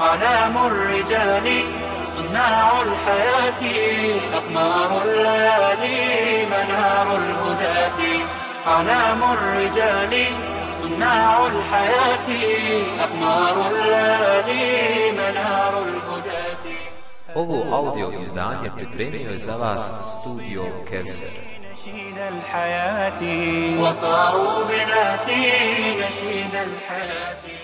أعلام الرجال صناع الحياة أقمار الليالي منار الهداة. أعلام الرجال صناع الحياة أقمار الليالي منار الهداة. Ovo audio izdanje pripremio je za vas studio Kevser. نشيد الحياة. وصاروا بناتي نشيد الحياة.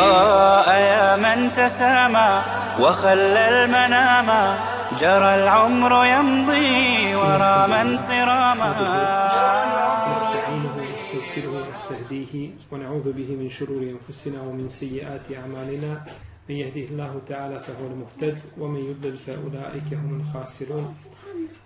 آه يا من تسامى وخلى المنام جرى العمر يمضي ورا من صراما. نستعينه ونستغفره ونستهديه ونعوذ به من شرور أنفسنا ومن سيئات أعمالنا. من يهده الله تعالى فهو المهتد ومن يضلل فأولئك هم الخاسرون.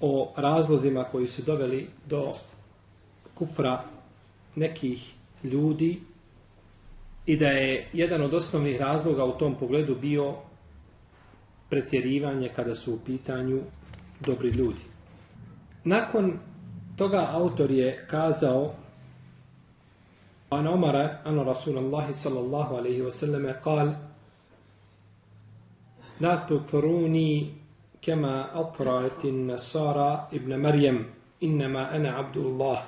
o razlozima koji su doveli do kufra nekih ljudi i da je jedan od osnovnih razloga u tom pogledu bio pretjerivanje kada su u pitanju dobri ljudi. Nakon toga autor je kazao An Omara, an Rasulullah sallallahu alaihi wasallam, kal La كما kema النصارى nasara مريم إنما أنا ana abdullah.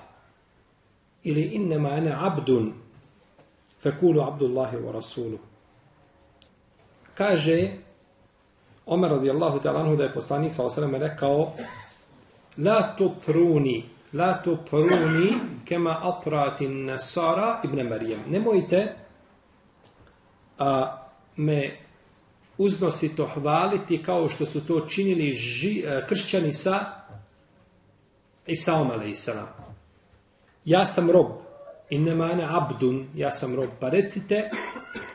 Ili إنما ana abdun, فقولوا عبد wa rasuluh. كاجي Omer radijallahu ta'ala da je poslanik sallallahu alejhi ve rekao la tutruni la tutruni kema atrati nasara ibn Maryam nemojte a, me uznosito hvaliti kao što su to činili ži, e, kršćani sa Isaom alaihissalam. Ja sam rob, innema ana abdun, ja sam rob. Pa recite,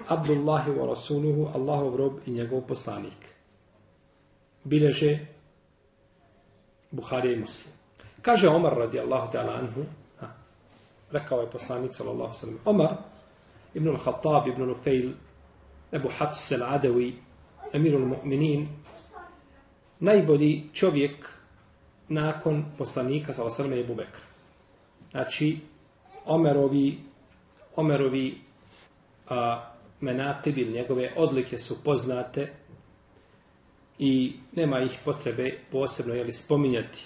Abdullahi wa rasuluhu, Allahov rob i njegov poslanik bileže Buharija i Muslim. Kaže Omar radijallahu ta'ala anhu, ha, rekao je poslanik sallallahu sallam, Omar ibn al-Khattab ibn Nufejl, Ebu Hafs al-Adawi, Emirul Mu'minin, najbolji čovjek nakon poslanika sa sallam je Ebu Bekr. Znači, Omerovi, Omerovi a, menakibi, njegove odlike su poznate, i nema ih potrebe posebno jeli, spominjati.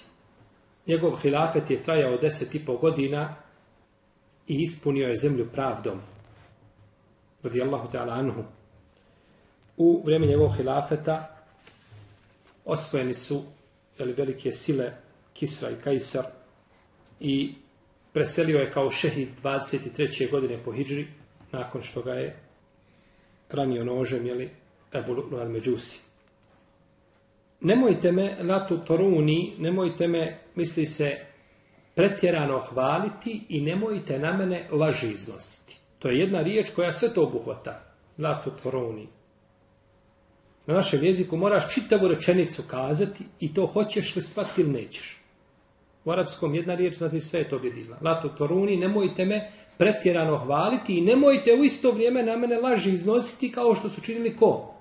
Njegov hilafet je trajao deset i pol godina i ispunio je zemlju pravdom. Radi Allahu ta'ala anhu. U vrijeme njegovog hilafeta osvojeni su jeli, velike sile Kisra i Kajsar i preselio je kao šehid 23. godine po Hidžri nakon što ga je ranio nožem jeli, Ebu Lu'lu al-Međusi nemojte me latu toruni, nemojte me, misli se, pretjerano hvaliti i nemojte na mene laži iznositi. To je jedna riječ koja sve to obuhvata. Latu toruni Na našem jeziku moraš čitavu rečenicu kazati i to hoćeš li shvatiti ili nećeš. U arapskom jedna riječ znači sve je to objedila. Lato toruni, nemojte me pretjerano hvaliti i nemojte u isto vrijeme na mene laži iznositi kao što su činili ko?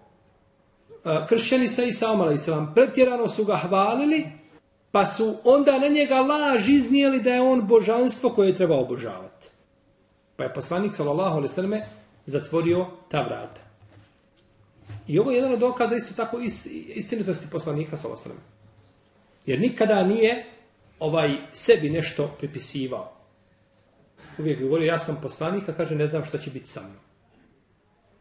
E, kršćani sa Isaom a.s. pretjerano su ga hvalili, pa su onda na njega laž iznijeli da je on božanstvo koje je treba obožavati. Pa je poslanik sallallahu alejhi ve selleme zatvorio ta vrata. I ovo je jedan od dokaza isto tako istinitosti poslanika sa alejhi. Jer nikada nije ovaj sebi nešto pripisivao. Uvijek govorio ja sam poslanik, a kaže ne znam šta će biti sa mnom.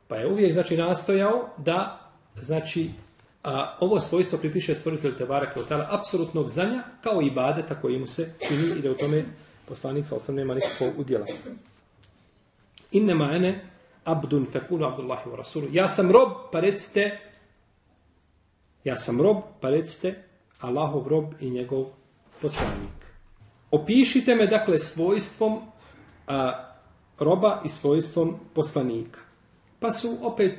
Pa je uvijek znači nastojao da znači A, ovo svojstvo pripiše stvoritelju Tebara kao apsolutnog znanja kao i badeta koji mu se čini i da u tome poslanik sa osam nema nikakvog udjela. Innema ene abdun fekunu abdullahi wa rasulu. Ja sam rob, pa recite ja sam rob, pa recite Allahov rob i njegov poslanik. Opišite me, dakle, svojstvom a, roba i svojstvom poslanika. Pa su opet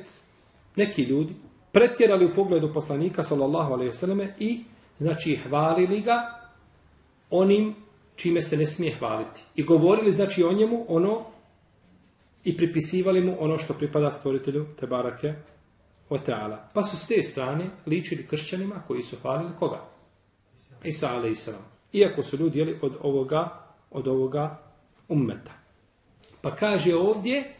neki ljudi pretjerali u pogledu poslanika, sallallahu alaihi wasallam, i, znači, hvalili ga onim čime se ne smije hvaliti. I govorili, znači, o njemu ono i pripisivali mu ono što pripada stvoritelju Tebarake o Teala. Pa su s te strane ličili kršćanima koji su hvalili koga? Isa a.s. Iako su ljudi jeli, od ovoga od ovoga ummeta. Pa kaže ovdje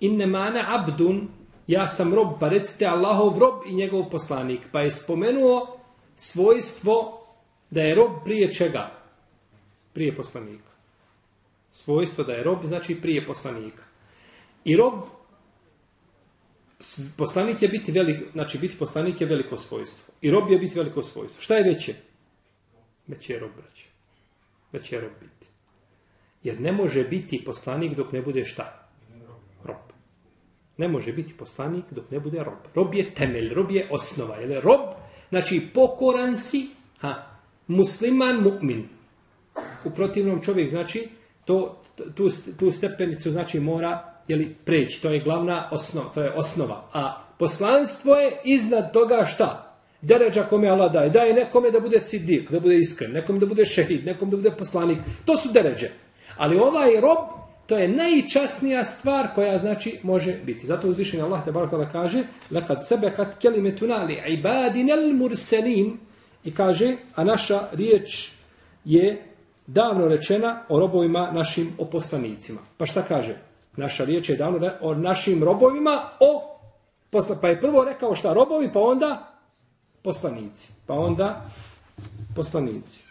inne mane abdun ja sam rob, pa recite Allahov rob i njegov poslanik. Pa je spomenuo svojstvo da je rob prije čega? Prije poslanika. Svojstvo da je rob znači prije poslanika. I rob poslanik je biti velik, znači biti poslanik je veliko svojstvo. I rob je biti veliko svojstvo. Šta je veće? Veće je rob, braće. Veće je rob biti. Jer ne može biti poslanik dok ne bude šta? Rob. Ne može biti poslanik dok ne bude rob. Rob je temelj, rob je osnova. Jel rob, znači pokoran si, ha, musliman, mu'min. U protivnom čovjek, znači, to, tu, tu stepenicu, znači, mora jeli, preći. To je glavna osnova, to je osnova. A poslanstvo je iznad toga šta? Deređa kome Allah daje. Daje nekome da bude sidik, da bude iskren, nekom da bude šehid, nekom da bude poslanik. To su deređe. Ali ovaj rob, to je najčasnija stvar koja znači može biti. Zato uzvišen Allah te barak tada kaže lekad sebe kad kelimetuna li ibadinel murselin i kaže, a naša riječ je davno rečena o robovima našim oposlanicima. Pa šta kaže? Naša riječ je dano o našim robovima, o posla, pa je prvo rekao šta robovi, pa onda poslanici. Pa onda poslanici.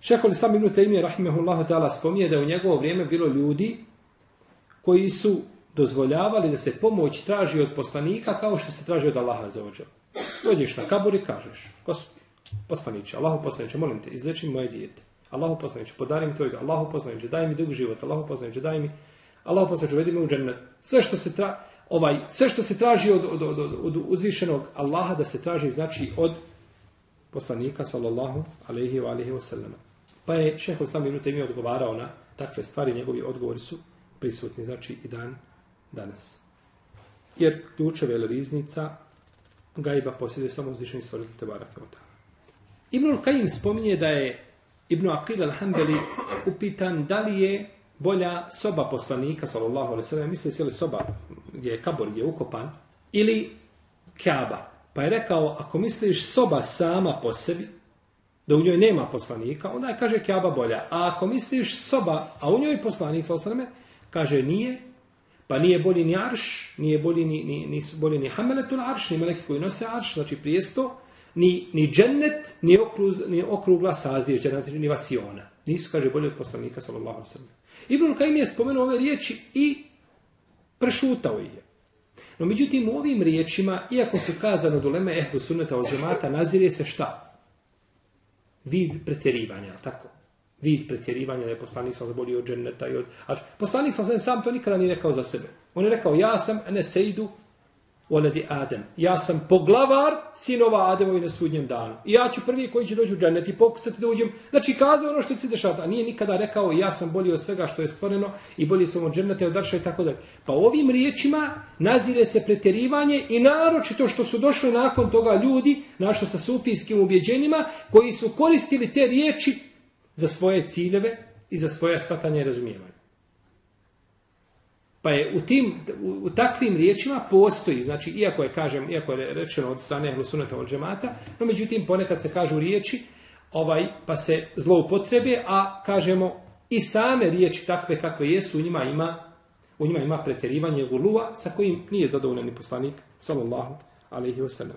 Šehol Islam ibn Taymiye rahimehullahu ta'ala spominje da u njegovo vrijeme bilo ljudi koji su dozvoljavali da se pomoć traži od poslanika kao što se traži od Allaha za ođe. Dođeš na kabur i kažeš, poslaniće, Allahu poslaniće, molim te, izleči moje dijete. Allahu poslaniće, podari mi to. Allahu poslaniće, daj mi dug život. Allahu poslaniće, daj mi Allah posle uvedi me u džennet. Sve što se tra, ovaj sve što se traži od od od, od uzvišenog Allaha da se traži znači od poslanika sallallahu alejhi ve alihi wasallam. Pa je šejh sam ibn Taymi odgovarao na takve stvari, njegovi odgovori su prisutni znači i dan danas. Jer ključeve ili riznica gajba posjeduje samo uzvišeni stvoritelj Tebara Kevota. Ibn Al-Qaim spominje da je Ibn Aqil al-Hambeli upitan da li je bolja soba poslanika, sallallahu alaihi sallam, misli se li soba gdje je kabor, gdje je ukopan, ili kaba. Pa je rekao, ako misliš soba sama po sebi, da u njoj nema poslanika, onda je, kaže, kaba bolja. A ako misliš soba, a u njoj poslanik, sallallahu alaihi kaže, nije, pa nije bolji ni arš, nije bolji ni, ni, nisu bolji ni hameletul arš, ni meleki koji nose arš, znači prijesto, ni, ni džennet, ni, okruz, ni okrugla sazdježđa, znači ni vasiona. Nisu, kaže, bolji od poslanika, sallallahu alaihi sallam. Ibn Kajim je spomenuo ove riječi i prešutao ih je. No međutim, u ovim riječima, iako su kazano do leme ehlu sunneta od džemata, nazirje se šta? Vid pretjerivanja, tako? Vid pretjerivanja da je poslanik sam zabolio od dženneta i od... A poslanik sam sam to nikada nije rekao za sebe. On je rekao, ja sam ene sejdu Oledi Adem. Ja sam poglavar sinova Ademovi na sudnjem danu. I ja ću prvi koji će doći u džennet i pokucati da uđem. Znači, kazao ono što se dešava. A nije nikada rekao, ja sam bolji od svega što je stvoreno i bolji sam od džennete, od Arša i tako dalje. Pa ovim riječima nazire se pretjerivanje i naročito što su došli nakon toga ljudi, našto sa sufijskim ubjeđenjima, koji su koristili te riječi za svoje ciljeve i za svoje svatanje i razumijevanje. Pa je u tim u, u takvim riječima postoji, znači iako je kažem, iako je rečeno od strane Ehlusunata od džemata, no međutim ponekad se kažu riječi, ovaj pa se zloupotrebe, a kažemo i same riječi takve kakve jesu, u njima ima u njima ima preterivanje guluva sa kojim nije zadovoljan ni poslanik sallallahu alejhi ve sellem.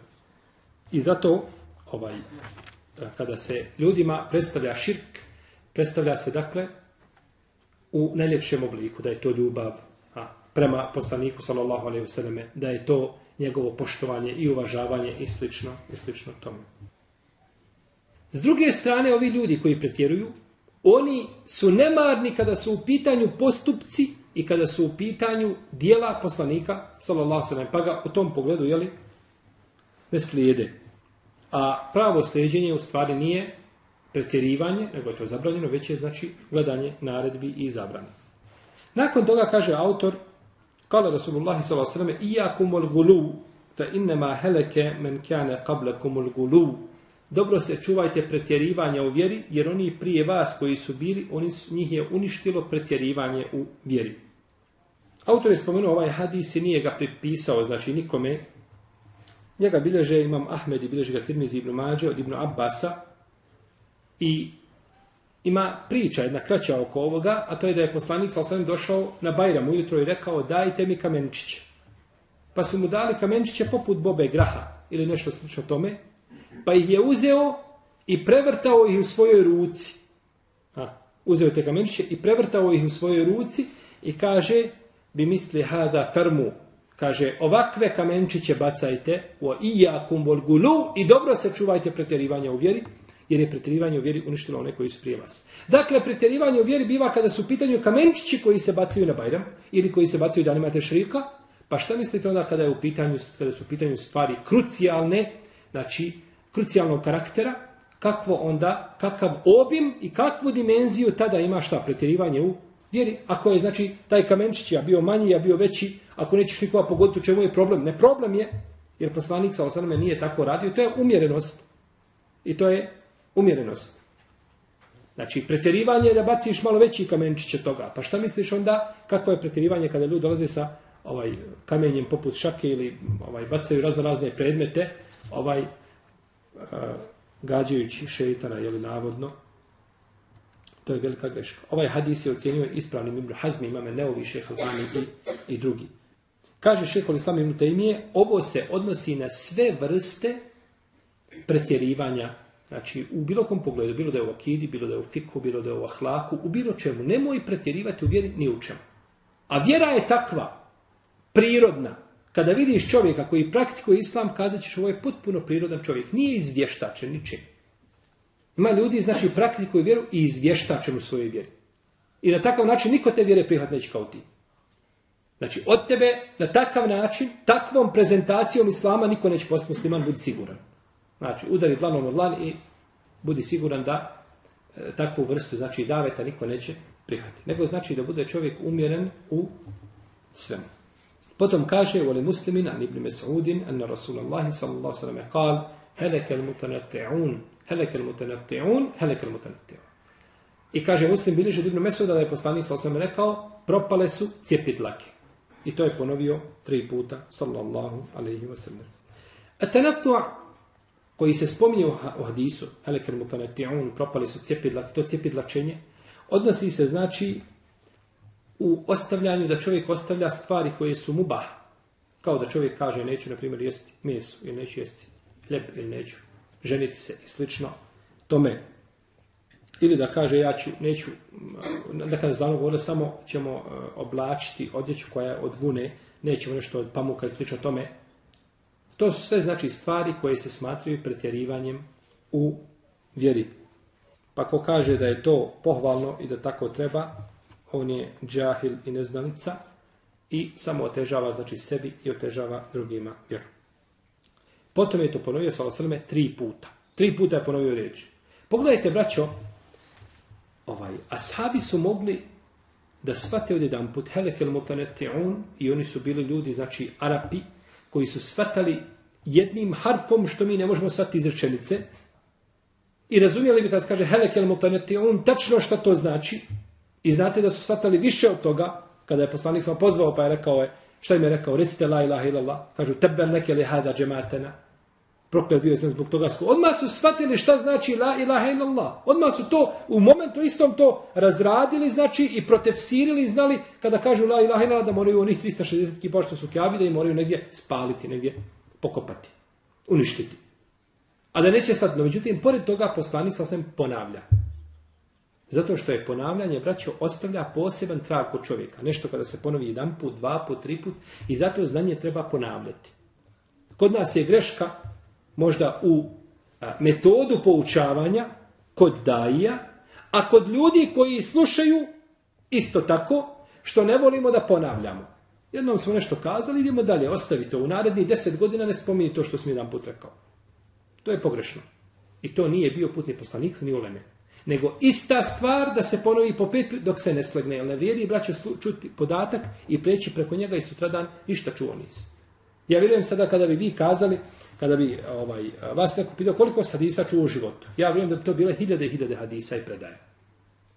I zato ovaj kada se ljudima predstavlja širk, predstavlja se dakle u najljepšem obliku, da je to ljubav, prema poslaniku sallallahu alejhi ve selleme da je to njegovo poštovanje i uvažavanje i slično, i slično tome. S druge strane, ovi ljudi koji pretjeruju, oni su nemarni kada su u pitanju postupci i kada su u pitanju dijela poslanika, sallallahu alejhi sallam, pa ga u tom pogledu, jeli, ne slijede. A pravo slijedjenje u stvari nije pretjerivanje, nego je to zabranjeno, već je znači gledanje naredbi i zabrane. Nakon toga kaže autor, Kale Rasulullah s.a.v. Iyakumul gulu, fa innama heleke men kane qablakumul gulu. Dobro se čuvajte pretjerivanja u vjeri, jer oni prije vas koji su bili, oni su, njih je uništilo pretjerivanje u vjeri. Autor je spomenuo ovaj hadis i nije ga pripisao, znači nikome. Njega bilježe imam Ahmed i bilježe ga Tirmizi ibn Mađe od ibn Abbasa, I ima priča, jedna kraća oko ovoga, a to je da je poslanik sa osvijem došao na Bajram ujutro i rekao dajte mi kamenčiće. Pa su mu dali kamenčiće poput bobe graha ili nešto slično tome, pa ih je uzeo i prevrtao ih u svojoj ruci. Ha, uzeo te kamenčiće i prevrtao ih u svojoj ruci i kaže bi misli hada fermu kaže ovakve kamenčiće bacajte o ijakum volgulu i dobro se čuvajte pretjerivanja u vjeri jer je pretjerivanje u vjeri uništilo one koji su prije vas. Dakle, pretjerivanje u vjeri biva kada su u pitanju kamenčići koji se bacaju na Bajram ili koji se bacaju danima tešrika, pa šta mislite onda kada je u pitanju, kada su u pitanju stvari krucijalne, znači krucijalnog karaktera, kakvo onda, kakav obim i kakvu dimenziju tada ima šta pretjerivanje u vjeri. Ako je, znači, taj kamenčić ja bio manji, ja bio veći, ako nećeš nikoga pogoditi u čemu je problem, ne problem je, jer poslanik sa osaname nije tako radio, to je umjerenost. I to je umjerenost. Znači, pretjerivanje je da baciš malo veći kamenčiće toga. Pa šta misliš onda, kakvo je pretjerivanje kada ljudi dolaze sa ovaj kamenjem poput šake ili ovaj bacaju razno razne predmete, ovaj uh, gađajući šeitana, je li navodno, to je velika greška. Ovaj hadis je ocjenio ispravnim Ibn Hazmi, imame Neovi, šeha Vani i, i drugi. Kaže šeha Islam Ibn Taymije, ovo se odnosi na sve vrste pretjerivanja Znači, u bilo kom pogledu, bilo da je u akidi, bilo da je u fiku, bilo da je u ahlaku, u bilo čemu, nemoj pretjerivati u vjeri ni u čemu. A vjera je takva, prirodna. Kada vidiš čovjeka koji praktikuje islam, kazat ćeš ovo je potpuno prirodan čovjek. Nije izvještačen ničim. Ima ljudi, znači, praktikuju vjeru i izvještačen u svojoj vjeri. I na takav način niko te vjere prihvat neće kao ti. Znači, od tebe na takav način, takvom prezentacijom islama, niko neće postati musliman, budi siguran. Znači, udari dlanom od dlan i budi siguran da e, takvu vrstu, znači, daveta niko neće prihvatiti. Nego znači da bude čovjek umjeren u svemu. Potom kaže, voli muslimin, an ibn Mes'udin, anna Rasulallah sallallahu sallam je kal, heleke il mutanatti'un, heleke il mutanatti'un, heleke. I kaže muslim biliže ibn Mes'uda da je poslanik sallallahu sallam rekao, propale su cjepitlake. I to je ponovio tri puta, sallallahu alaihi wa sallam. A tanattu' koji se spominje u hadisu, helekel mutaneti'un, propali su cjepidla, to cjepidlačenje, odnosi se znači u ostavljanju da čovjek ostavlja stvari koje su mubah. Kao da čovjek kaže neću, na primjer, jesti meso ili neću jesti hljeb ili neću ženiti se i slično tome. Ili da kaže ja ću, neću, da kada znamo govorili, samo ćemo e, oblačiti odjeću koja je od vune, nećemo nešto od pamuka i slično tome, To su sve znači stvari koje se smatraju pretjerivanjem u vjeri. Pa ko kaže da je to pohvalno i da tako treba, on je džahil i neznalica i samo otežava znači sebi i otežava drugima vjeru. Potom je to ponovio sa Osrme tri puta. Tri puta je ponovio reč. Pogledajte, braćo, ovaj, ashabi su mogli da svate od jedan put helekel mutaneti'un i oni su bili ljudi, znači Arapi, koji su svatali jednim harfom što mi ne možemo shvatiti iz rečenice i razumijeli bi kad kaže helekel mutaneti, on tačno što to znači. I znate da su shvatali više od toga kada je poslanik sam pozvao pa je rekao je, šta im je rekao, recite la ilaha illallah, kažu tebe neke li hada džematena, proklet bio sam zbog toga. Odmah su shvatili šta znači la ilaha illallah. Odmah su to u momentu istom to razradili, znači i protefsirili i znali kada kažu la ilaha illallah da moraju onih 360 kipa što su kjavi da i moraju negdje spaliti, negdje pokopati, uništiti. A da neće sad, no međutim, pored toga poslanik sasvim ponavlja. Zato što je ponavljanje, braćo, ostavlja poseban trag kod čovjeka. Nešto kada se ponovi jedan put, dva put, tri put i zato znanje treba ponavljati. Kod nas je greška možda u metodu poučavanja kod daija, a kod ljudi koji slušaju isto tako, što ne volimo da ponavljamo. Jednom smo nešto kazali, idemo dalje, ostavi to. U narednih deset godina ne spominje to što smo jedan put rekao. To je pogrešno. I to nije bio putni poslanik, ni uleme. Nego ista stvar da se ponovi po pet dok se ne slegne. Jer ne vrijedi, braćo, čuti podatak i preći preko njega i sutradan ništa čuo nisi. Ja vjerujem sada kada bi vi kazali, kada bi ovaj, vas neko pitao koliko hadisa čuo u životu. Ja vjerujem da bi to bile hiljade i hiljade hadisa i predaje.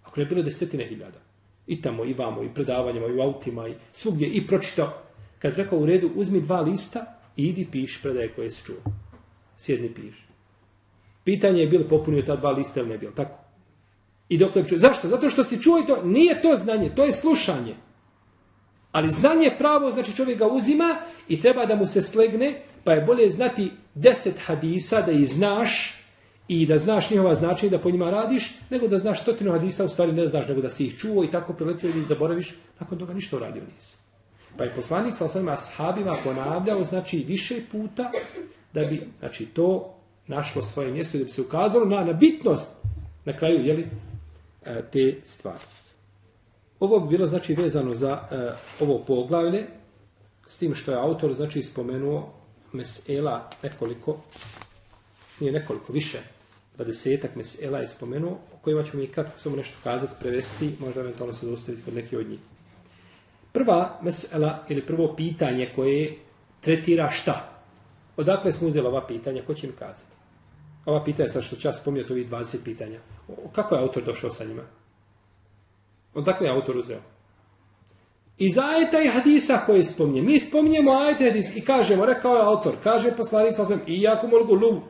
Ako ne bilo desetine hiljada. I tamo, i vamo, i predavanjima, i u autima, i svugdje, i pročitao. Kad rekao u redu, uzmi dva lista i idi piš predaje koje si čuo. Sjedni piš. Pitanje je bilo popunio ta dva lista ili ne bilo, tako? I dok je čuo. Zašto? Zato što si čuo i to, nije to znanje, to je slušanje. Ali znanje pravo, znači čovjek ga uzima i treba da mu se slegne, pa je bolje znati deset hadisa da ih znaš i da znaš njihova značenja da po njima radiš, nego da znaš stotinu hadisa, u stvari ne znaš, nego da si ih čuo i tako preletio ili zaboraviš, nakon toga ništa uradio nisi. Pa je poslanik sa osnovima ashabima ponavljao, znači više puta, da bi znači, to našlo svoje mjesto i da bi se ukazalo na, na bitnost na kraju jeli, e, te stvari. Ovo bi bilo znači vezano za e, ovo poglavlje, s tim što je autor znači spomenuo mesela nekoliko, nije nekoliko, više, dvadesetak mesela je spomenuo, o kojima ćemo mi kratko samo nešto kazati, prevesti, možda eventualno se dostaviti kod neki od njih. Prva mesela ili prvo pitanje koje tretira šta? Odakle smo uzeli ova pitanja, ko će im kazati? Ova pitanja, sad što ću ja spominjati ovih 20 pitanja. Kako je autor došao sa njima? Odakle je autor uzeo? Iz ajeta i hadisa koje spominje. Mi spominjemo ajeta i hadis i kažemo, rekao je autor, kaže poslanik sa i jako mol gulu,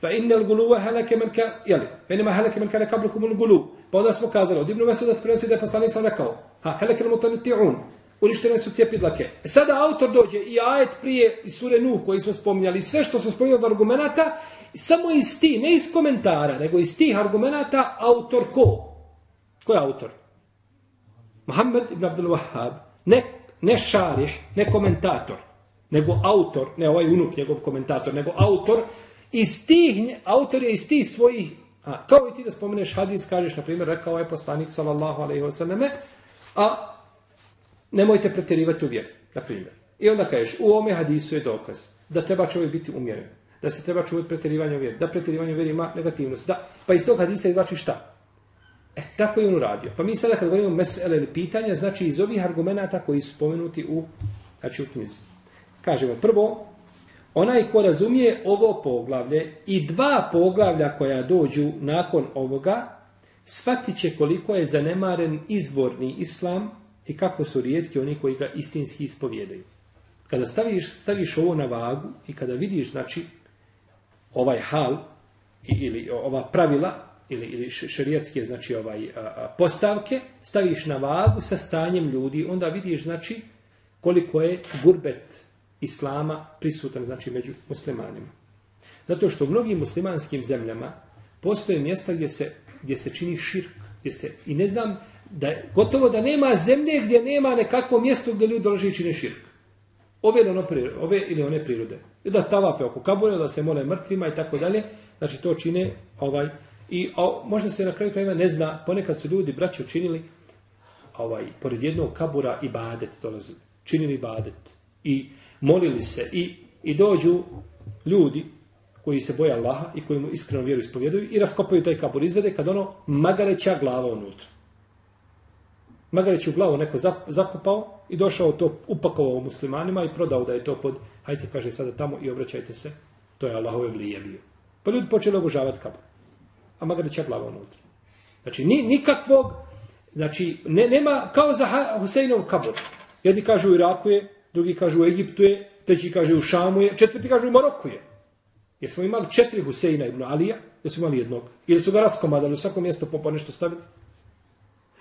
fa innal guluva halake man ka, jeli, fa inma halake man kana qablakum al gulu. Pa onda smo kazali, od Ibnu Mesuda se prenosi da je poslanik sam rekao, ha, halake al mutanati'un, uništene su cjepidlake. E sada autor dođe i ajet prije iz sure Nuh koji smo spominjali, sve što smo spominjali od argumenta, samo iz ti, ne iz komentara, nego iz tih argumenta, autor ko? Ko je autor? Muhammed ibn Abdul Wahhab, ne, ne šarih, ne komentator, nego autor, ne ovaj unuk njegov komentator, nego autor, iz tih, autor je iz tih svojih, a, kao i ti da spomeneš hadis, kažeš, na primjer, rekao je poslanik, sallallahu alaihi wa sallam, a nemojte pretjerivati u vjeri, na primjer. I onda kažeš, u ome hadisu je dokaz da treba čovjek biti umjeren, da se treba čuvati pretjerivanje u vjeri, da pretjerivanje u vjeri ima negativnost. Da, pa iz tog hadisa izvači šta? E, tako je on uradio. Pa mi sada kad govorimo mesele ili pitanja, znači iz ovih argumenta koji su spomenuti u, znači u knjizi. Kažemo, prvo, onaj ko razumije ovo poglavlje i dva poglavlja koja dođu nakon ovoga, shvatit će koliko je zanemaren izvorni islam i kako su rijetki oni koji ga istinski ispovjedaju. Kada staviš, staviš ovo na vagu i kada vidiš, znači, ovaj hal ili ova pravila, ili, ili šerijatske znači ovaj a, a, postavke staviš na vagu sa stanjem ljudi onda vidiš znači koliko je gurbet islama prisutan znači među muslimanima. Zato što u mnogim muslimanskim zemljama postoje mjesta gdje se gdje se čini širk gdje se i ne znam da gotovo da nema zemlje gdje nema nekakvo mjesto gdje ljudi dolaze i čine širk. Ove ili, ono ove ili one prirode. Da tavafe oko kabure da se mole mrtvima i tako dalje. Znači to čine ovaj I a, možda se na kraju krajeva ne zna, ponekad su ljudi, braći, učinili ovaj, pored jednog kabura i badet dolazi. Činili badet. I molili se. I, i dođu ljudi koji se boja Allaha i koji mu iskreno vjeru ispovjeduju i raskopaju taj kabur izvede kad ono magareća glava unutra. Magareću glavu neko zakopao i došao to upakovao muslimanima i prodao da je to pod, hajte kaže sada tamo i obraćajte se, to je Allahove vlije bio. Pa ljudi počeli obožavati kabur a Magarića glava unutra. Znači, ni, nikakvog, znači, ne, nema, kao za Huseinov kabor. Jedni kažu u Iraku je, drugi kažu u Egiptu je, treći kaže u Šamu je, četvrti kažu u Maroku je. Jer smo imali četiri Huseina ibn Alija, jer smo imali jednog. Ili su ga raskomadali u svako mjesto po nešto stavili.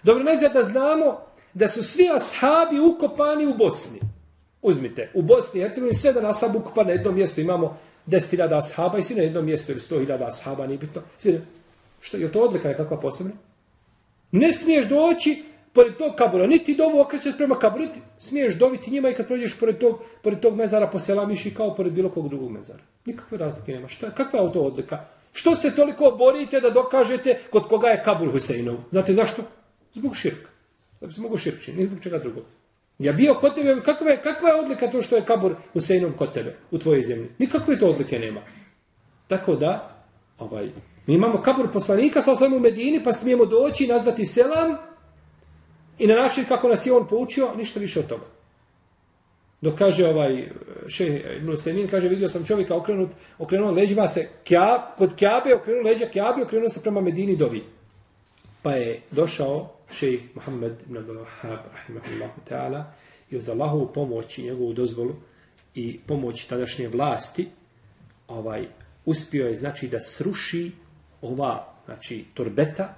Dobro, najzad da znamo da su svi ashabi ukopani u Bosni. Uzmite, u Bosni i Hercegovini sve da nas ukopani na jednom mjestu imamo 10.000 ashaba i svi na jednom mjestu ili 100.000 ashaba, nije bitno. Svi Što, je to odlika nekakva posebna? Ne smiješ doći pored tog kabura, niti dovu okrećeš prema kaburu, niti smiješ doviti njima i kad prođeš pored tog, pored tog mezara poselamiš i kao pored bilo kog drugog mezara. Nikakve razlike nema. Šta, kakva je to odlika? Što se toliko borite da dokažete kod koga je kabur Huseinov? Znate zašto? Zbog širka. Da bi se mogu širkći, ni zbog čega drugog. Ja bio kod tebe, kakva je, kakva je odlika to što je kabur Huseinov kod tebe, u tvojoj zemlji? Nikakve to odlike nema. Tako da, ovaj, mi imamo kabur poslanika sa osam u Medini, pa smijemo doći i nazvati selam i na način kako nas je on poučio, ništa više od toga. Dok kaže ovaj eh, šeh eh, Ibn Semin, kaže vidio sam čovjeka okrenut, okrenuo leđima se kjab, kod Kjabe, okrenuo leđa Kjabe, okrenuo se prema Medini dovi. Pa je došao šejh Muhammed ibn Abdul Wahhab, rahimahullahu ta'ala, i uz Allahovu pomoć i njegovu dozvolu i pomoć tadašnje vlasti, ovaj, uspio je znači da sruši ova znači torbeta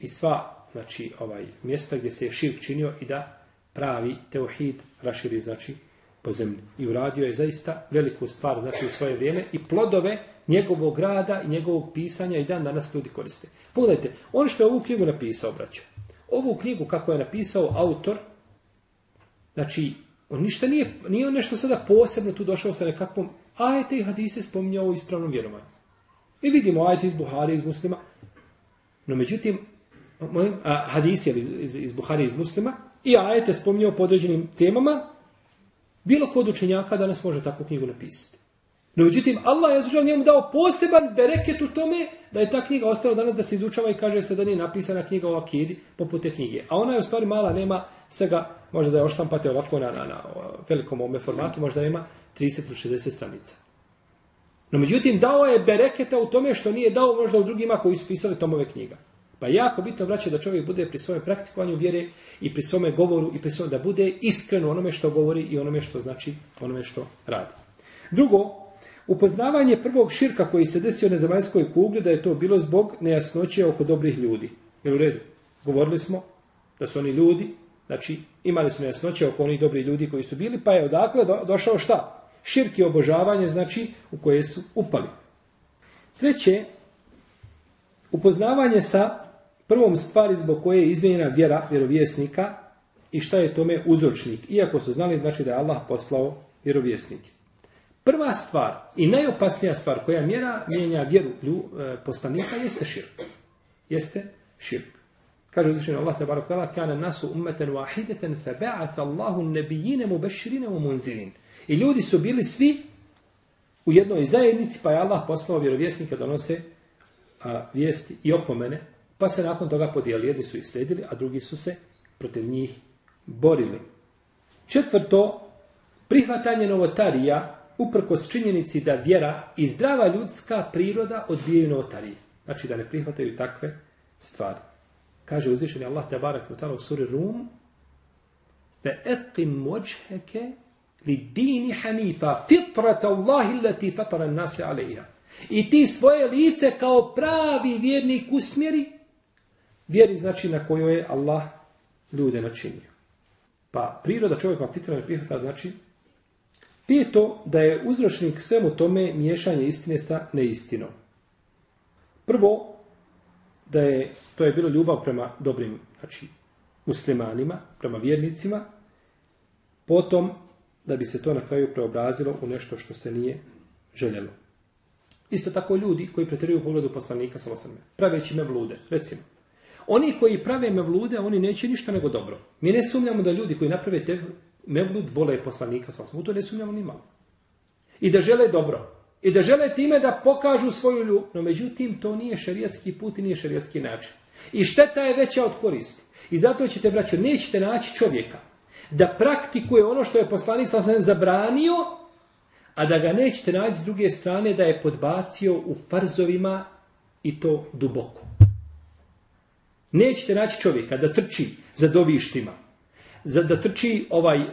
i sva znači ovaj mjesta gdje se je širk činio i da pravi teuhid raširi znači po zemlji. I uradio je zaista veliku stvar znači u svoje vrijeme i plodove njegovog rada i njegovog pisanja i dan danas ljudi koriste. Pogledajte, on što je ovu knjigu napisao, braćo, ovu knjigu kako je napisao autor, znači, on ništa nije, nije on nešto sada posebno tu došao sa nekakvom ajete i hadise spominjao o ispravnom vjerovanju. I vidimo ajte iz Buhari, iz muslima, no međutim, mojim, a, je iz, iz, iz Buhari iz muslima i ajete spominjao po određenim temama, bilo kod učenjaka danas može takvu knjigu napisati. No međutim, Allah je zažel njemu dao poseban bereket u tome da je ta knjiga ostala danas da se izučava i kaže se da nije napisana knjiga o akidi poput te knjige. A ona je u stvari mala, nema svega, možda da je oštampate ovako na, na, na velikom ome formatu, možda ima 30 ili 60 stranica. No međutim, dao je bereketa u tome što nije dao možda u drugima koji su pisali tomove knjiga. Pa jako bitno vraća da čovjek bude pri svome praktikovanju vjere i pri svome govoru i pri svome da bude iskren u onome što govori i onome što znači onome što radi. Drugo, upoznavanje prvog širka koji se desio na zemaljskoj kugli da je to bilo zbog nejasnoće oko dobrih ljudi. Jel u redu? Govorili smo da su oni ljudi, znači imali su nejasnoće oko onih dobrih ljudi koji su bili, pa je odakle do, došao šta? Širki obožavanje, znači u koje su upali. Treće, upoznavanje sa prvom stvari zbog koje je izmijenjena vjera vjerovjesnika i šta je tome uzročnik. Iako su znali, znači da je Allah poslao vjerovjesnike. Prva stvar i najopasnija stvar koja mjera mijenja vjeru lju, e, poslanika jeste širk. Jeste širk. Kaže uzvišenje Allah tabarak tala, kana nasu ummeten wahideten fe ba'atha Allahu nebijine mu beširine mu munzirin. I ljudi su bili svi u jednoj zajednici, pa je Allah poslao vjerovjesnike da nose a, vijesti i opomene, pa se nakon toga podijeli. Jedni su ih sledili, a drugi su se protiv njih borili. Četvrto, prihvatanje novotarija uprkos činjenici da vjera i zdrava ljudska priroda odbijaju novotarije. Znači da ne prihvataju takve stvari. Kaže uzvišeni Allah te barak u suri Rum da eqim mođheke lidini hanifa fitrata Allahi lati fatara nase alejha. I ti svoje lice kao pravi vjernik usmjeri vjeri znači na kojoj je Allah ljude načinio. Pa priroda čovjeka fitrana prihvata znači Pijeto, da je uzročnik svemu tome miješanje istine sa neistinom. Prvo, da je to je bilo ljubav prema dobrim znači, muslimanima, prema vjernicima, potom da bi se to na kraju preobrazilo u nešto što se nije željelo. Isto tako ljudi koji pretjeruju pogledu poslanika sa osrme, praveći me vlude, recimo. Oni koji prave me vlude, oni neće ništa nego dobro. Mi ne sumnjamo da ljudi koji naprave te Mevlud vole poslanika sa osnovu. To ne sumnjamo ni malo. I da žele dobro. I da žele time da pokažu svoju ljubav. No međutim, to nije šerijatski put i nije šerijatski način. I šteta je veća od koristi. I zato ćete, braćo, nećete naći čovjeka da praktikuje ono što je poslanik sa sam zabranio, a da ga nećete naći s druge strane da je podbacio u farzovima i to duboko. Nećete naći čovjeka da trči za dovištima, za da trči ovaj eh,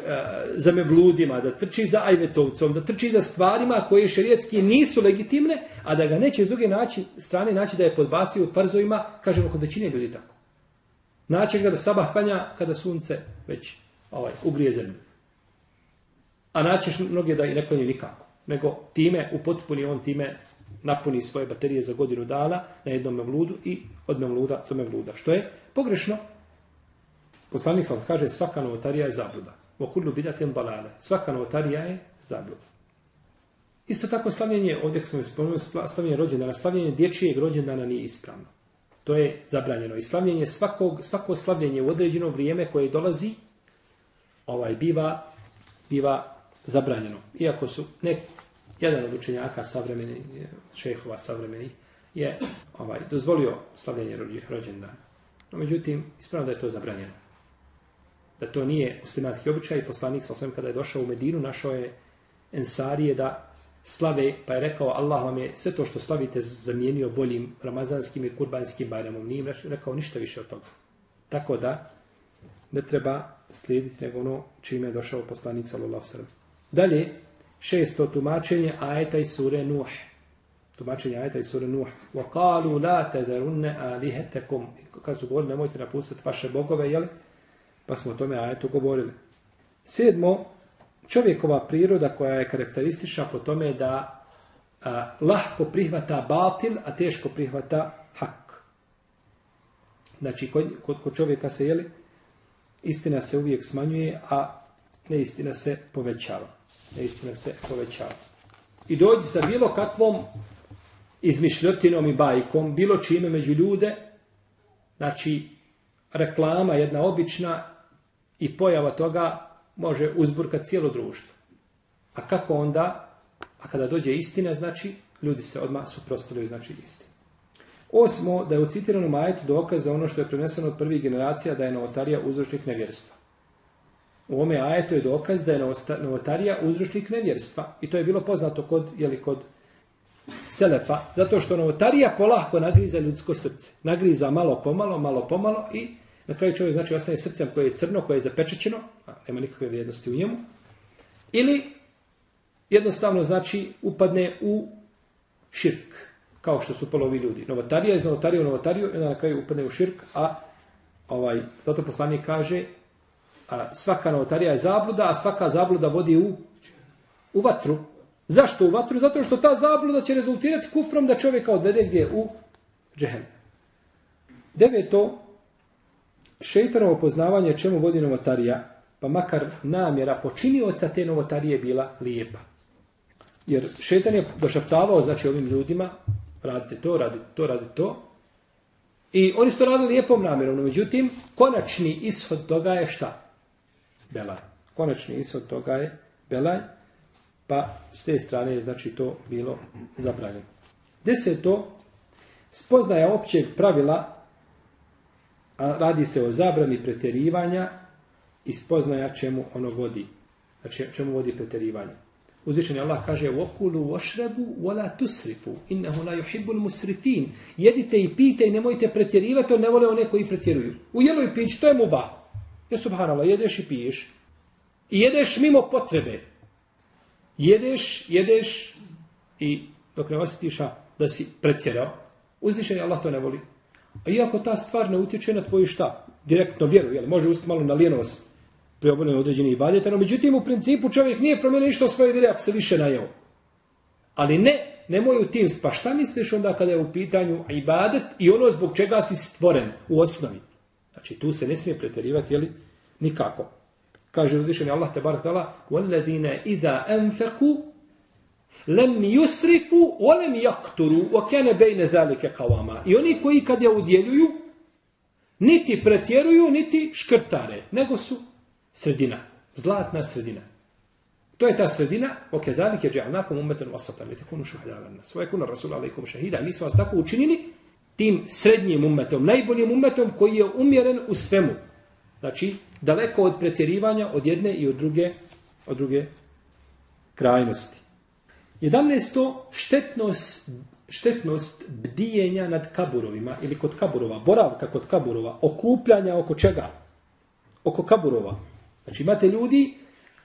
za mevludima, da trči za ajvetovcom, da trči za stvarima koje šerijetski nisu legitimne, a da ga neće s druge naći, strane naći da je podbacio u farzovima, kažemo kod većine ljudi tako. Naćeš ga da sabah klanja kada sunce već ovaj, ugrije zemlju. A naćeš mnoge da i ne klanju nikako. Nego time, u potpuni on time napuni svoje baterije za godinu dana na jednom mevludu i od mevluda do mevluda. Što je pogrešno, Poslanik sam kaže svaka novotarija je zabluda. Vokullu kullu bidatin. Svaka novotarija je zabluda. Isto tako slavljenje, ovdje smo spomenuli slavljenje rođendana, slavljenje dječijeg rođendana nije ispravno. To je zabranjeno. I slavljenje svakog, svako slavljenje u određeno vrijeme koje dolazi, ovaj biva, biva zabranjeno. Iako su nek, jedan od učenjaka savremeni, šehova savremeni, je ovaj dozvolio slavljenje rođendana. No, međutim, ispravno da je to zabranjeno. Da to nije muslimanski običaj. Poslanik sa kada je došao u Medinu, našao je ensarije da slave, pa je rekao Allah vam je sve to što slavite zamijenio boljim ramazanskim i kurbanskim bajramom. Nije rekao ništa više od toga. Tako da ne treba slijediti nego ono čime je došao poslanik sallallahu sallam. Dalje, šesto tumačenje ajeta i sure Nuh. Tumačenje ajeta i sure Nuh. وَقَالُوا لَا تَدَرُنَّ آلِهَتَكُمْ Kad su govorili, nemojte napustiti vaše bogove, jeli? Pa smo o tome ajetu govorili. Sedmo, čovjekova priroda koja je karakteristična po tome da a, lahko prihvata batil, a teško prihvata hak. Znači, kod, kod, kod čovjeka se, jeli, istina se uvijek smanjuje, a neistina se povećava. Neistina se povećava. I dođi sa bilo kakvom izmišljotinom i bajkom, bilo čime među ljude, znači, reklama jedna obična i pojava toga može uzburkati cijelo društvo. A kako onda, a kada dođe istina, znači, ljudi se odmah suprostavljaju, znači, istina. Osmo, da je u citiranom ajetu dokaz za ono što je preneseno od prvih generacija da je novotarija uzročnik nevjerstva. U ome ajetu je dokaz da je novotarija uzročnik nevjerstva. I to je bilo poznato kod, jeli, kod Selefa, zato što novotarija polahko nagriza ljudsko srce. Nagriza malo pomalo, malo pomalo i Na kraju čovjek znači ostane srcem koje je crno, koje je zapečećeno, a nema nikakve vrijednosti u njemu. Ili jednostavno znači upadne u širk, kao što su polovi ljudi. Novotarija iz novotarije u novotariju i onda na kraju upadne u širk, a ovaj, zato poslanik kaže a, svaka novotarija je zabluda, a svaka zabluda vodi u, u vatru. Zašto u vatru? Zato što ta zabluda će rezultirati kufrom da čovjeka odvede gdje u džehennem. Deveto, šeitanovo poznavanje čemu vodi novotarija, pa makar namjera počinioca te novotarije bila lijepa. Jer šetan je došaptavao, znači, ovim ljudima, radite to, radite to, radite to. I oni su to radili lijepom namjerom, no međutim, konačni ishod toga je šta? Belaj. Konačni ishod toga je belaj, pa s te strane je, znači, to bilo zabranjeno. Deseto, spoznaja općeg pravila a radi se o zabrani preterivanja i spoznaja čemu ono vodi. Znači, čemu vodi preterivanje. Uzvišen Allah kaže وَكُلُوا وَشْرَبُوا وَلَا تُسْرِفُوا إِنَّهُ لَا يُحِبُّ الْمُسْرِفِينَ Jedite i pijte i nemojte pretjerivati, on ne vole one koji pretjeruju. U jelo i pić, to je muba. Ja subhanallah, jedeš i piješ. I jedeš mimo potrebe. Jedeš, jedeš i dok ne osjetiš da si pretjerao, uzvišen Allah to ne voli. A iako ta stvar ne utječe na tvoju šta? Direktno vjeru, jel? Može ustati malo na lijenost pri obavljanju određenih ibadeta, no međutim u principu čovjek nije promijenio ništa o svoje vjere ako se više najeo. Ali ne, nemoj u tim, pa šta misliš onda kada je u pitanju ibadet i ono zbog čega si stvoren u osnovi? Znači tu se ne smije pretjerivati, jel? Nikako. Kaže uzvišeni Allah te barak tala, وَالَّذِينَ إِذَا أَنْفَقُوا lem yusrifu wa lem yaqturu wa kana bayna zalika qawama i oni koji kad je udjeljuju niti pretjeruju niti škrtare nego su sredina zlatna sredina to je ta sredina ok, kedalike ja'alnakum ummatan wasatan li takunu shuhada 'ala nas wa kuna rasul alaikum šahida, mi smo vas tako učinili tim srednjim ummetom najboljim ummetom koji je umjeren u svemu znači daleko od pretjerivanja od jedne i od druge od druge krajnosti 11. štetnost, štetnost bdijenja nad kaburovima ili kod kaburova, boravka kod kaburova, okupljanja oko čega? Oko kaburova. Znači imate ljudi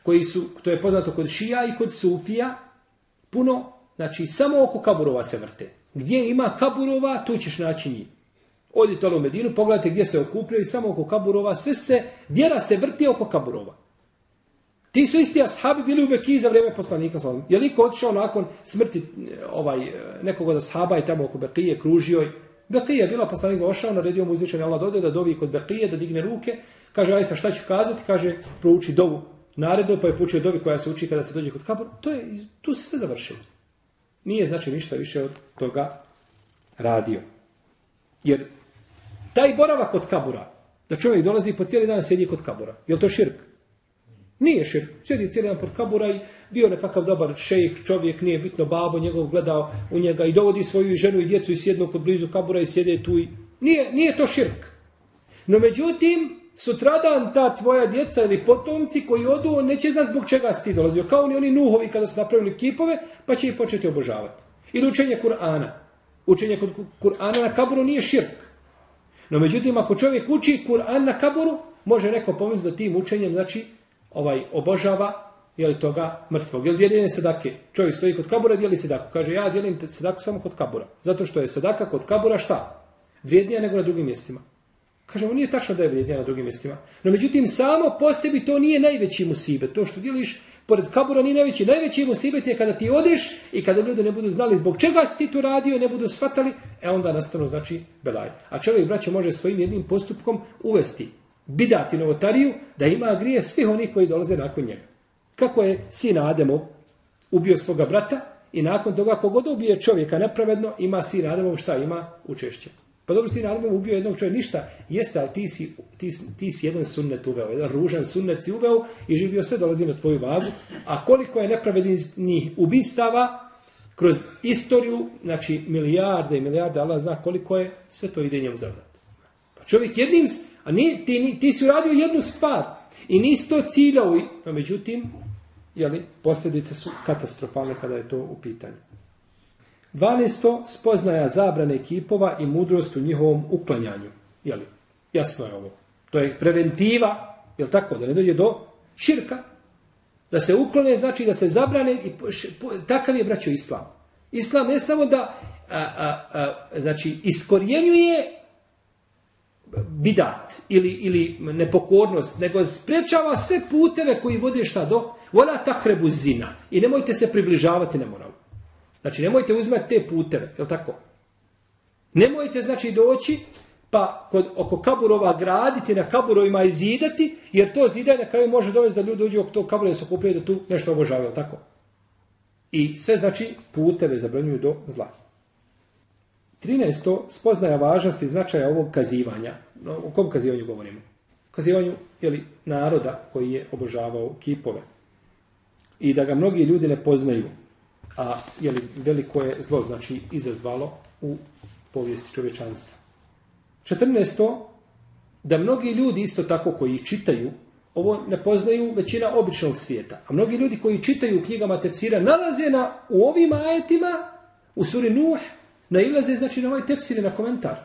koji su, to je poznato kod šija i kod sufija, puno, znači samo oko kaburova se vrte. Gdje ima kaburova, tu ćeš naći njih. Odite u Medinu, pogledajte gdje se okupljaju, samo oko kaburova, sve se, vjera se vrti oko kaburova. Ti su isti ashabi bili u Bekiji za vrijeme poslanika. Je li ko otišao nakon smrti ovaj, nekog od ashaba i tamo oko Bekije kružio? Bekija je bila poslanik ošao, naredio mu uzvičan Allah dode da dovi kod Bekije, da digne ruke. Kaže, Ajsa, šta ću kazati? Kaže, prouči dovu naredno, pa je poučio dovi koja se uči kada se dođe kod kabura. To je, tu se sve završilo. Nije znači ništa više od toga radio. Jer taj boravak kod kabura, da čovjek dolazi po cijeli dan sjedi kod kabura, je to širk? Nije širk. Sjedi cijeli dan kod kabura i bio nekakav dobar šejh, čovjek, nije bitno babo, njegov gledao u njega i dovodi svoju ženu i djecu i sjednu kod blizu kabura i sjede tu i... Nije, nije to širk. No međutim, sutradan ta tvoja djeca ili potomci koji odu, on neće znat zbog čega si ti dolazio. Kao ni oni nuhovi kada su napravili kipove, pa će ih početi obožavati. Ili učenje Kur'ana. Učenje kod Kur'ana na kaburu nije širk. No međutim, ako čovjek uči Kur'an na kaburu, može neko pomisliti da tim učenjem, znači, ovaj obožava je li toga mrtvog. Jel dijeljenje sedake? Čovjek stoji kod kabura, dijeli sedaku. Kaže, ja dijelim sedaku samo kod kabura. Zato što je sedaka kod kabura šta? Vrijednija nego na drugim mjestima. Kažemo, nije tačno da je vrijednija na drugim mjestima. No međutim, samo po sebi to nije najveći musibet. To što djeliš pored kabura nije najveći. Najveći musibet je kada ti odeš i kada ljudi ne budu znali zbog čega si ti to radio i ne budu shvatali, e onda nastanu, znači, belaj. A čovjek, braćo, može svojim jednim postupkom uvesti bidati novotariju da ima grije svih onih koji dolaze nakon njega. Kako je sin Ademov ubio svoga brata i nakon toga kogod ubije čovjeka nepravedno, ima sin Ademov šta ima učešće. Pa dobro, sin naravno ubio jednog čovjeka, ništa, jeste, ali ti si, ti, ti si jedan sunnet uveo, jedan ružan sunnet si uveo i živio sve dolazi na tvoju vagu. A koliko je nepravednih ubistava kroz istoriju, znači milijarde i milijarde, Allah zna koliko je, sve to ide njemu za vrat. Pa čovjek jednim, a ni, ti, ni, ti si uradio jednu stvar i nisi to ciljao, no međutim, jeli, posljedice su katastrofalne kada je to u pitanju. 12. spoznaja zabrane kipova i mudrost u njihovom uklanjanju. Jeli, jasno je ovo. To je preventiva, je tako, da ne dođe do širka, da se uklone, znači da se zabrane, i takav je braćo islam. Islam ne samo da a, a, a, znači, iskorjenjuje bidat ili, ili nepokornost, nego sprečava sve puteve koji vode šta do vola takrebu zina. I nemojte se približavati nemoralu. Znači, nemojte uzimati te puteve, je tako? Nemojte, znači, doći pa kod, oko kaburova graditi, na kaburovima i zidati, jer to zidanje na kraju može dovesti da ljudi uđu oko tog kabura da se okupljaju da tu nešto obožavaju, tako? I sve, znači, puteve zabranjuju do zla. 13. spoznaja važnosti i značaja ovog kazivanja. No, o kom kazivanju govorimo? Kazivanju jeli, naroda koji je obožavao kipove. I da ga mnogi ljudi ne poznaju. A jeli, veliko je zlo, znači, izazvalo u povijesti čovječanstva. 14. Da mnogi ljudi isto tako koji čitaju, ovo ne poznaju većina običnog svijeta. A mnogi ljudi koji čitaju u knjigama tefsira nalaze na, u ovim ajetima, u suri Nuh, nailaze znači na ovaj tefsir na komentar.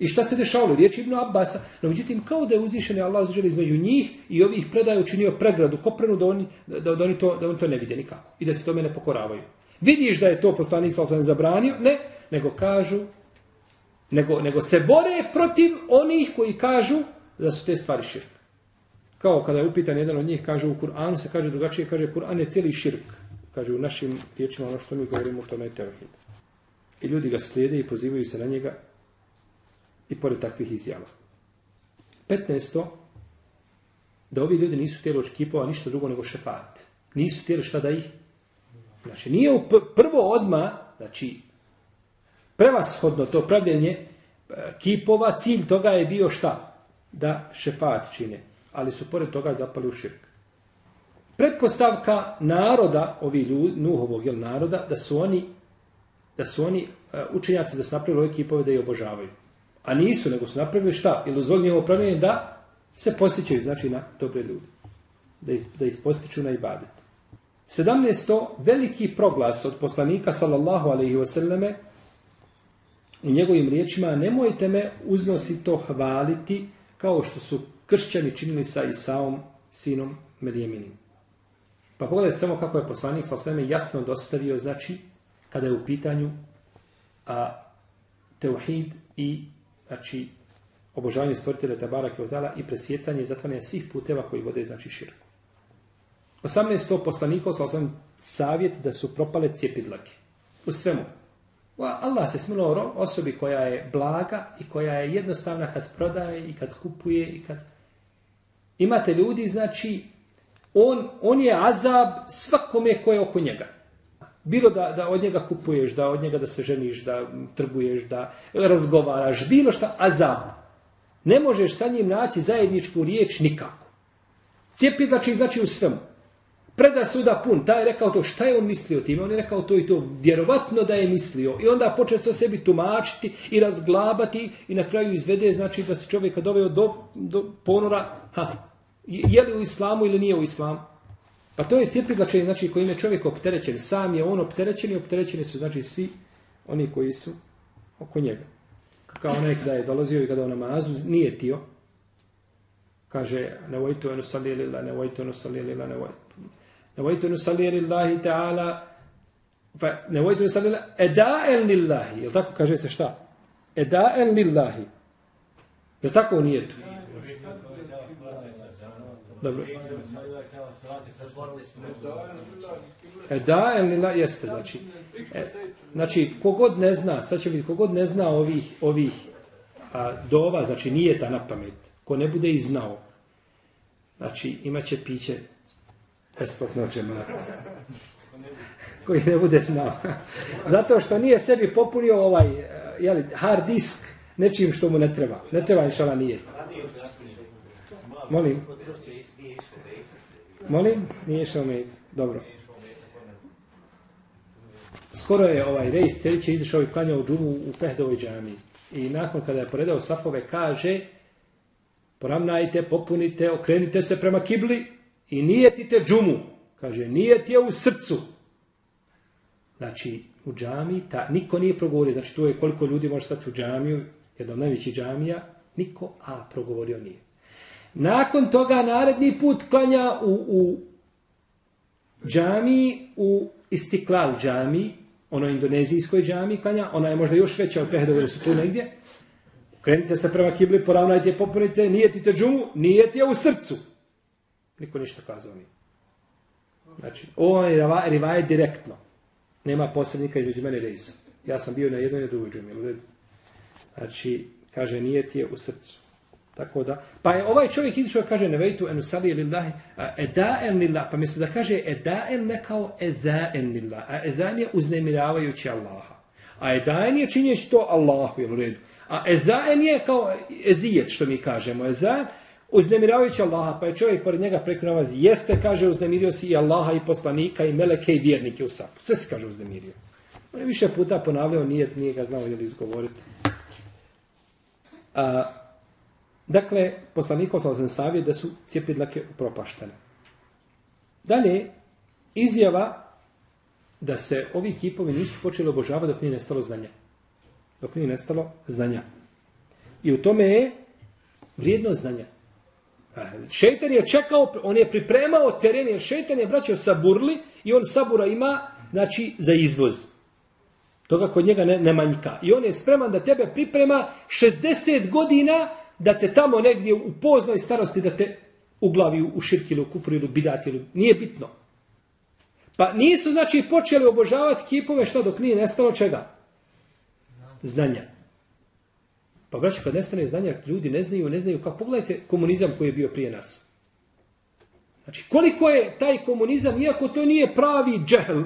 I šta se dešavalo? Riječ Ibnu Abbasa. No, međutim, kao da je uzvišen je Allah zađer između njih i ovih predaja učinio pregradu, koprenu, da oni, da, da, oni to, da oni to ne vide nikako. I da se tome ne pokoravaju. Vidiš da je to poslanik sa osam zabranio? Ne, nego kažu, nego, nego se bore protiv onih koji kažu da su te stvari širk. Kao kada je upitan jedan od njih, kaže u Kur'anu se kaže drugačije, kaže Kur'an je cijeli širk. Kaže u našim riječima ono što mi govorimo, to je tevhid. I ljudi ga slijede i pozivaju se na njega i pored takvih izjava. 15. Da ovi ljudi nisu tijeli od kipova ništa drugo nego šefat. Nisu tijeli šta da ih... Znači, nije u prvo odma, znači, prevashodno to pravljenje e, kipova, cilj toga je bio šta? Da šefat čine. Ali su pored toga zapali u širk. Pretpostavka naroda, ovi ljudi, nuhovog jel, naroda, da su oni da su oni e, učenjaci da su napravili ove kipove da je obožavaju. A nisu, nego su napravili šta? Ili dozvoli njihovo pravljenje da se posjećaju, znači, na dobre ljudi. Da ih, da ih postiču na ibadet. 17. Veliki proglas od poslanika, sallallahu alaihi wasallame, u njegovim riječima, nemojte me uznosi to hvaliti kao što su kršćani činili sa Isaom, sinom Merijeminim. Pa pogledajte samo kako je poslanik, sallallahu sveme jasno dostavio, znači, kada je u pitanju a, teuhid i znači, obožavanje stvoritelja Tabara Kevotala i presjecanje i zatvaranje svih puteva koji vode znači širku. 18. poslanikov sa osam savjet da su propale cjepidlake. U svemu. Wa- Allah se smilovao ro- osobi koja je blaga i koja je jednostavna kad prodaje i kad kupuje i kad... Imate ljudi, znači, on, on je azab svakome ko je oko njega. Bilo da, da od njega kupuješ, da od njega da se ženiš, da trguješ, da razgovaraš, bilo šta, azab. Ne možeš sa njim naći zajedničku riječ nikako. Cijepi znači, znači u svemu. Preda suda pun, taj je rekao to, šta je on mislio time? On je rekao to i to, vjerovatno da je mislio. I onda počne to sebi tumačiti i razglabati i na kraju izvede, znači da se čovjeka doveo do, do ponora, ha, je li u islamu ili nije u islamu. Pa to je cijepridlačenje, znači, znači kojim je čovjek opterećen. Sam je on opterećen i opterećeni su, znači svi oni koji su oko njega. Kao onaj kada je dolazio i kada je u namazu, nije tio. Kaže, ne vojtu enu salijelila, lila, ne vojtu enu salijelila, lila, ne vojtu. Ne vojtu enu salijelillahi ta'ala, fa ne vojtu enu salli eda'en lillahi. Jel tako kaže se šta? Eda'en lillahi. Jel tako u nijetu? Dobro. E da, el lila, jeste, znači. E, znači, kogod ne zna, sad će biti, kogod ne zna ovih, ovih a, dova, znači nije ta na pamet, ko ne bude i znao, znači imaće piće besplatno džemata. Koji ne bude znao. Zato što nije sebi popunio ovaj, e, jeli, hard disk nečim što mu ne treba. Ne treba inšala nije. Molim. Molim? Nije išao me. Dobro. Skoro je ovaj rejs Celić je izašao i klanjao džumu u Fehdovoj džami. I nakon kada je poredao safove kaže poravnajte, popunite, okrenite se prema kibli i nijetite džumu. Kaže, nijet je u srcu. Znači, u džami, ta, niko nije progovorio. Znači, tu je koliko ljudi može stati u džamiju, jedna od najvećih džamija, niko, a progovorio nije. Nakon toga naredni put klanja u, u džami, u Istiklal džami, ono indonezijskoj džami klanja, ona je možda još veća od Fehdove, su tu negdje. Krenite se prema kibli, poravnajte, popunite, nijetite džumu, nijet je u srcu. Niko ništa kazao nije. Znači, ovo je riva- rivaje direktno. Nema posrednika između mene i Reisa. Ja sam bio na jednoj i na drugoj džumi. Znači, kaže, nijet je u srcu. Tako da, pa je ovaj čovjek izišao kaže nevejtu enu sali lillahi edaen lillah, pa mjesto da kaže edaen ne kao edaen lillah, a edaen je uznemiravajući Allaha. A edaen je činjeći to Allahu, jel u redu. A edaen je kao ezijet, što mi kažemo, edaen, uznemiravajući Allaha, pa je čovjek pored njega preko namazi, jeste, kaže, uznemirio si i Allaha i poslanika i meleke i vjernike u safu. Sve se kaže uznemirio. On je više puta ponavljao, nije, nije ga znao ili izgovoriti. A, Dakle, poslanikov sam savjet da su cijepidlake upropaštene. Dalje, izjava da se ovi kipovi nisu počeli obožavati dok nije nestalo znanja. Dok nije nestalo znanja. I u tome je vrijedno znanja. E, šeitan je čekao, on je pripremao teren, jer šeitan je braćao saburli i on sabura ima, znači, za izvoz. Toga kod njega ne, ne manjka. I on je spreman da tebe priprema 60 godina da te tamo negdje u poznoj starosti da te uglavi u širk ili u kufru ili u bidat ili nije bitno. Pa nisu znači počeli obožavati kipove što dok nije nestalo čega? Znanja. Pa braći, kad nestane znanja, ljudi ne znaju, ne znaju kako. Pogledajte komunizam koji je bio prije nas. Znači, koliko je taj komunizam, iako to nije pravi džehl,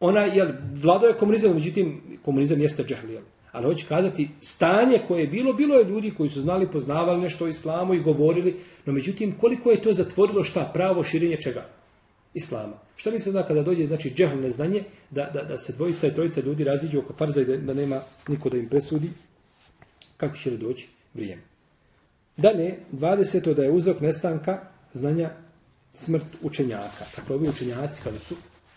ona, jel, vladao je komunizam, međutim, komunizam jeste džehl, jel? Ali hoću kazati, stanje koje je bilo, bilo je ljudi koji su znali, poznavali nešto o islamu i govorili, no međutim, koliko je to zatvorilo šta? Pravo širenje čega? Islama. Što mi se da kada dođe, znači, džehl neznanje, da, da, da se dvojica i trojica ljudi raziđu oko farza i da, da nema niko da im presudi, kako će li doći vrijeme. Dalje, 20. da je uzrok nestanka znanja smrt učenjaka. Dakle, ovi učenjaci kada su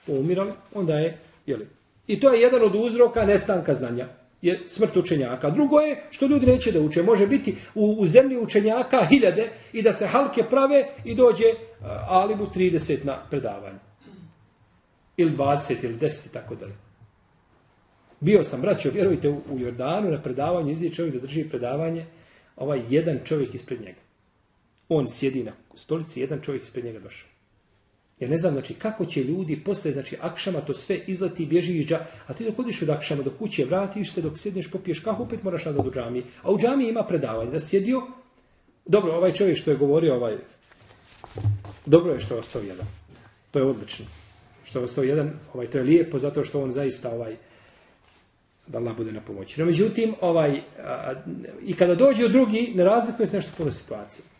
umirali, onda je, jeli, i to je jedan od uzroka nestanka znanja je smrt učenjaka. Drugo je što ljudi neće da uče. Može biti u, u zemlji učenjaka hiljade i da se halke prave i dođe uh, alibu 30 na predavanje. Ili 20 ili 10 i tako dalje. Bio sam, braćo, vjerujte, u, u Jordanu na predavanju, izvije čovjek da drži predavanje, ovaj jedan čovjek ispred njega. On sjedi na stolici, jedan čovjek ispred njega došao. Ja ne znam, znači, kako će ljudi posle, znači, akšama to sve izleti, bježi iz dža, a ti dok odiš od akšama do kuće, vratiš se, dok sjedneš, popiješ kahu, opet moraš nazad u džamiji. A u džamiji ima predavanje, da sjedio, dobro, ovaj čovjek što je govorio, ovaj, dobro je što je ostao jedan. To je odlično. Što je ostao jedan, ovaj, to je lijepo, zato što on zaista, ovaj, da Allah bude na pomoći. No, međutim, ovaj, a, i kada dođe drugi, ne razlikuje se nešto puno situacije.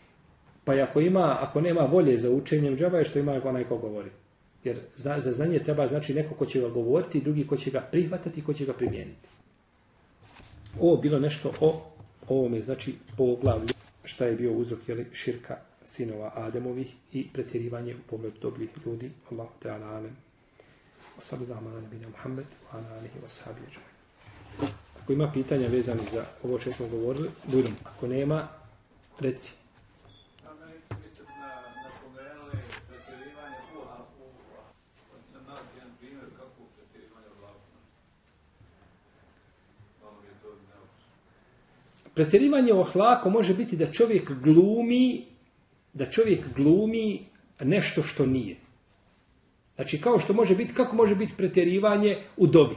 Pa ako ima, ako nema volje za učenjem džaba je što ima onaj ko govori. Jer zna, za znanje treba znači neko ko će ga govoriti, drugi ko će ga prihvatati, ko će ga primijeniti. Ovo bilo nešto o ovome, znači poglavlju šta je bio uzrok jeli, širka sinova Ademovih i pretjerivanje u pogledu dobrih ljudi. Allahu Teala alem. Wa sallallahu ala nabina Muhammed wa ala alihi wa sahbihi ajma'in. Ako ima pitanja vezani za ovo što smo govorili, budem. Ako nema, reci. Pretjerivanje u ahlaku može biti da čovjek glumi, da čovjek glumi nešto što nije. Znači, kao što može biti, kako može biti pretjerivanje u dobi?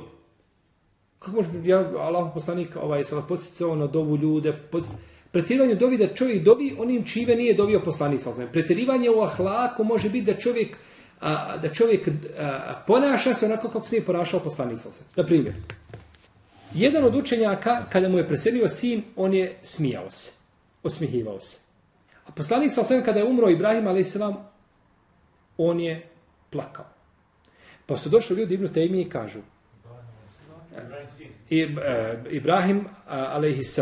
Kako može biti, ja, Allah poslanik, ovaj, sada posticao na dovu ljude, pretjerivanje u dobi da čovjek dobi onim čive nije dobio poslanik, sada Pretjerivanje u ahlaku može biti da čovjek, a, da čovjek a, ponaša se onako kako se nije ponašao poslanik, sada Na primjer, Jedan od učenjaka, kada mu je preselio sin, on je smijao se. Osmihivao se. A poslanik sa osvijem, kada je umro Ibrahim, a.s. on je plakao. Pa su došli ljudi Ibnu Tejmi i kažu I, e, Ibrahim, a.s.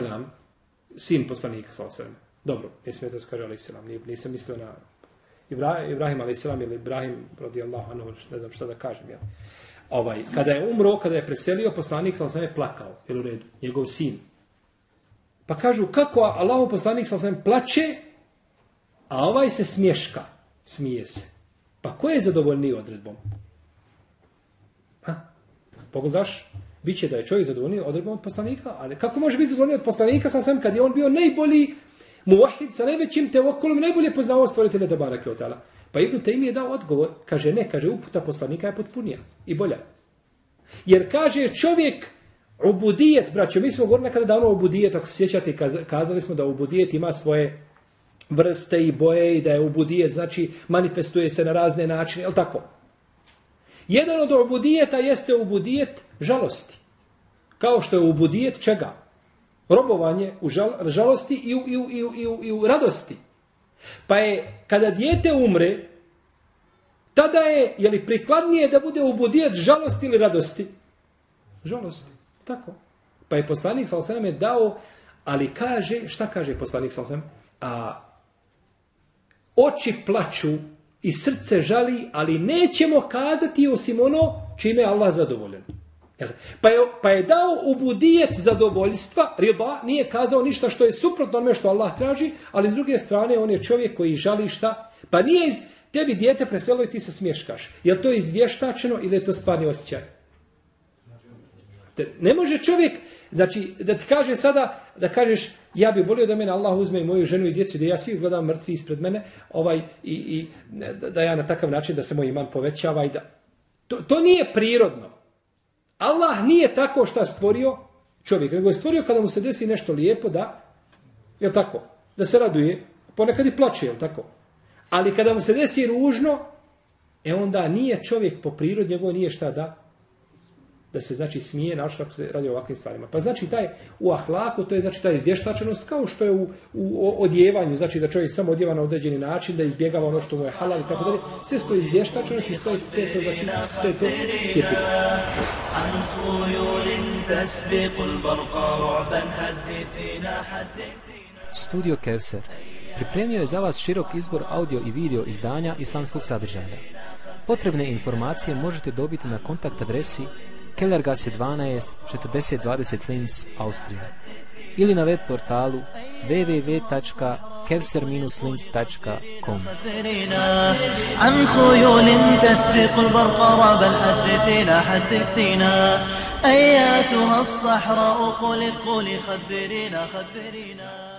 sin poslanika sa osvijem. Dobro, ne smijete da se kaže a.s. Nisam mislio na Ibrahim, Ibrahim a.s. ili Ibrahim, radijallahu anhu, ne znam šta da kažem. Jel? Ovaj, kada je umro, kada je preselio, poslanik sa osam plakao, jel u redu, njegov sin. Pa kažu, kako Allah poslanik sa osam plače, a ovaj se smješka, smije se. Pa ko je zadovoljniji odredbom? Ha? Pogledaš, bit će da je čovjek zadovoljniji odredbom od poslanika, ali kako može biti zadovoljniji od poslanika sa osam kad je on bio najbolji muvahid sa najvećim tevokolom, najbolje poznao stvoritelja Tebara Kjotala. Pa Ibn Taymi je dao odgovor, kaže ne, kaže uputa poslanika je potpunija i bolja. Jer kaže čovjek ubudijet, braćo, mi smo govorili nekada da ono ubudijet, ako se sjećate, kazali smo da ubudijet ima svoje vrste i boje i da je ubudijet, znači manifestuje se na razne načine, je tako? Jedan od ubudijeta jeste ubudijet žalosti. Kao što je ubudijet čega? Robovanje u žal, žalosti i u, i, u, i, u, i, u, i u radosti. Pa je, kada dijete umre, tada je, je li prikladnije da bude ubudijet žalosti ili radosti? Žalosti, tako. Pa je poslanik sa je dao, ali kaže, šta kaže poslanik sa A oči plaću i srce žali, ali nećemo kazati osim ono čime je Allah zadovoljen. Pa je, pa je dao ubudijet zadovoljstva, riba, nije kazao ništa što je suprotno onome što Allah traži, ali s druge strane on je čovjek koji žali šta. Pa nije iz, tebi dijete preselo i ti se smješkaš. Je li to izvještačeno ili je to stvarni osjećaj? Te, ne može čovjek, znači, da ti kaže sada, da kažeš, ja bih volio da mene Allah uzme i moju ženu i djecu, da ja svi gledam mrtvi ispred mene, ovaj, i, i da, da ja na takav način da se moj iman povećava i da... To, to nije prirodno. Allah nije tako što stvorio čovjek, nego je stvorio kada mu se desi nešto lijepo da, je tako, da se raduje, ponekad i plače, je tako? Ali kada mu se desi ružno, e onda nije čovjek po prirodi, njegov nije šta da, da se znači smije na što se radi o ovakvim stvarima. Pa znači taj u ahlaku, to je znači taj izvještačenost kao što je u, u odjevanju, znači da čovjek samo odjeva na određeni način, da izbjegava ono što mu je halal i tako dalje. Sve to izvještačenost i sve, sve to znači sve to cijepilo. Studio Kevser pripremio je za vas širok izbor audio i video izdanja islamskog sadržaja. Potrebne informacije možete dobiti na kontakt adresi Kellergasse 12 4020 Linz, Austrija ili na web portalu www.kevser-linz.com عن خيول تسبق البرق ربا حدثينا حدثينا أياتها الصحراء قل قل خبرينا خبرينا